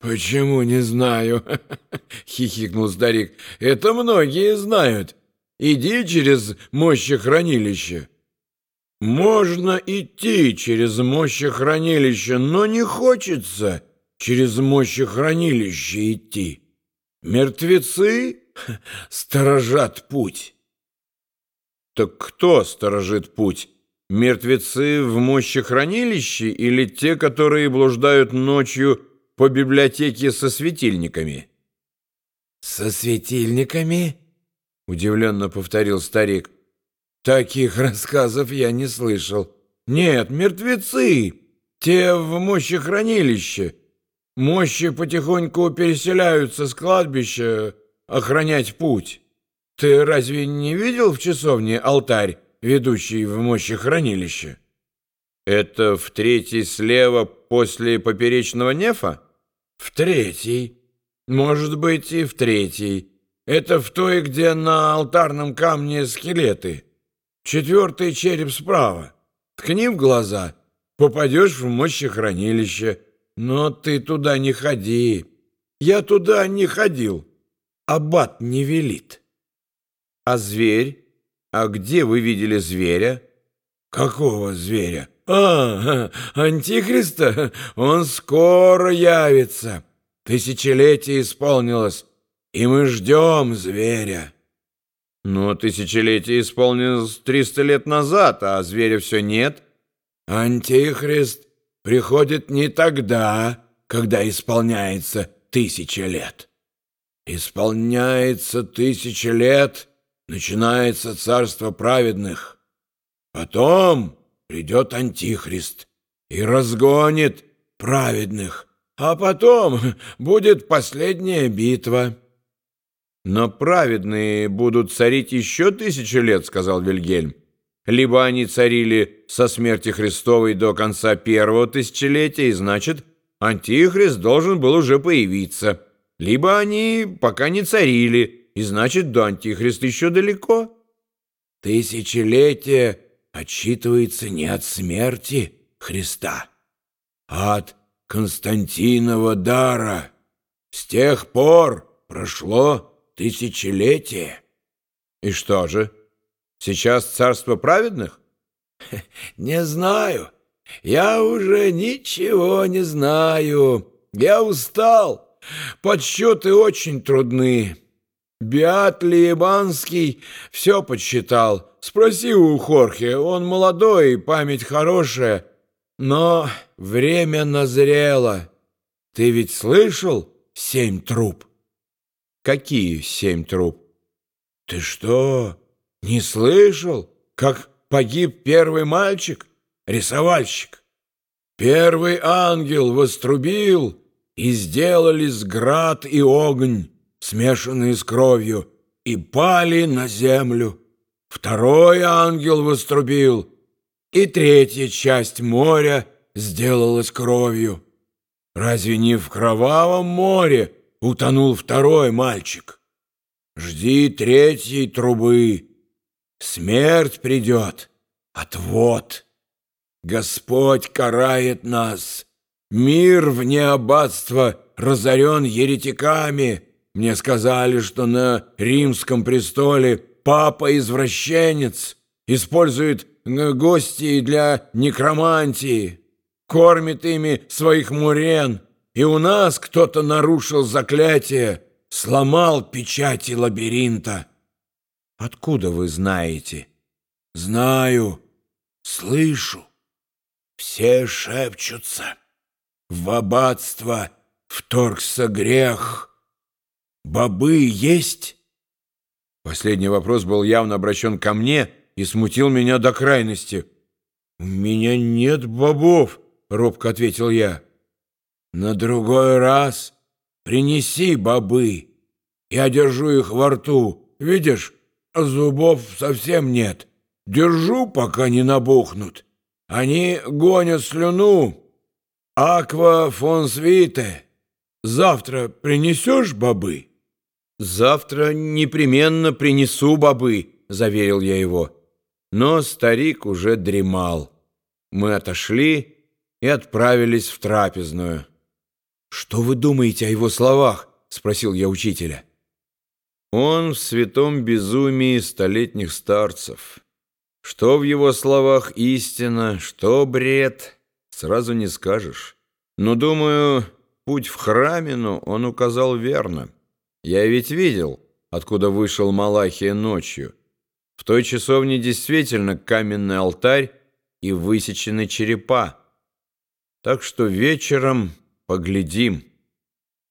«Почему не знаю?» — хихикнул старик. «Это многие знают. Иди через мощехранилище». «Можно идти через мощехранилище, но не хочется через мощехранилище идти. Мертвецы сторожат путь». «Так кто сторожит путь?» Мертвецы в мощехранилище или те, которые блуждают ночью по библиотеке со светильниками? Со светильниками? Удивленно повторил старик. Таких рассказов я не слышал. Нет, мертвецы, те в мощехранилище. Мощи потихоньку переселяются с кладбища охранять путь. Ты разве не видел в часовне алтарь? ведущий в мощехранилище. Это в третий слева после поперечного нефа? В третий. Может быть, и в третий. Это в той, где на алтарном камне скелеты. Четвертый череп справа. Ткни в глаза, попадешь в мощехранилище. Но ты туда не ходи. Я туда не ходил. Аббат не велит. А зверь? «А где вы видели зверя?» «Какого зверя?» «А, Антихриста? Он скоро явится. Тысячелетие исполнилось, и мы ждем зверя». «Но тысячелетие исполнилось триста лет назад, а зверя все нет». «Антихрист приходит не тогда, когда исполняется тысяча лет. Исполняется тысяча лет — начинается царство праведных. Потом придет Антихрист и разгонит праведных, а потом будет последняя битва». «Но праведные будут царить еще тысячу лет», — сказал Вильгельм. «Либо они царили со смерти Христовой до конца первого тысячелетия, и значит, Антихрист должен был уже появиться, либо они пока не царили, и значит, до Антихриста еще далеко. Тысячелетие отсчитывается не от смерти Христа, а от Константинова дара. С тех пор прошло тысячелетие. И что же, сейчас царство праведных? Не знаю. Я уже ничего не знаю. Я устал. Подсчеты очень трудны. Биат Лиебанский все подсчитал. Спроси у Хорхе, он молодой, память хорошая, но время назрело. Ты ведь слышал семь труб? Какие семь труб? Ты что, не слышал, как погиб первый мальчик, рисовальщик? Первый ангел вострубил, и сделались град и огонь смешанные с кровью, и пали на землю. Второй ангел вострубил, и третья часть моря сделалась кровью. Разве не в кровавом море утонул второй мальчик? Жди третьей трубы. Смерть придет, отвод. Господь карает нас. Мир вне аббатства разорен еретиками, мне сказали, что на римском престоле папа-извращенец использует гостей для некромантии, кормит ими своих мурен, и у нас кто-то нарушил заклятие, сломал печати лабиринта. Откуда вы знаете? Знаю, слышу. Все шепчутся. В аббатство вторгся грех — «Бобы есть?» Последний вопрос был явно обращен ко мне и смутил меня до крайности. «У меня нет бобов», — робко ответил я. «На другой раз принеси бобы. Я держу их во рту. Видишь, зубов совсем нет. Держу, пока не набухнут. Они гонят слюну. Аква фон Свите. Завтра принесешь бобы?» «Завтра непременно принесу бобы», — заверил я его. Но старик уже дремал. Мы отошли и отправились в трапезную. «Что вы думаете о его словах?» — спросил я учителя. Он в святом безумии столетних старцев. Что в его словах истина, что бред, сразу не скажешь. Но, думаю, путь в храмину он указал верно. Я ведь видел, откуда вышел Малахия ночью. В той часовне действительно каменный алтарь и высечены черепа. Так что вечером поглядим».